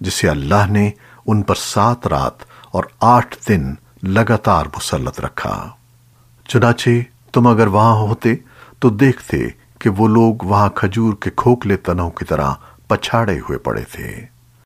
جسے اللہ نے ان پر سات رات اور آٹھ دن لگاتار مسلط رکھا۔ چنانچہ تم اگر وہاں ہوتے تو دیکھتے کہ وہ لوگ وہاں کھجور کے کھوکھلے تنوں کی طرح پچھاڑے ہوئے پڑے تھے۔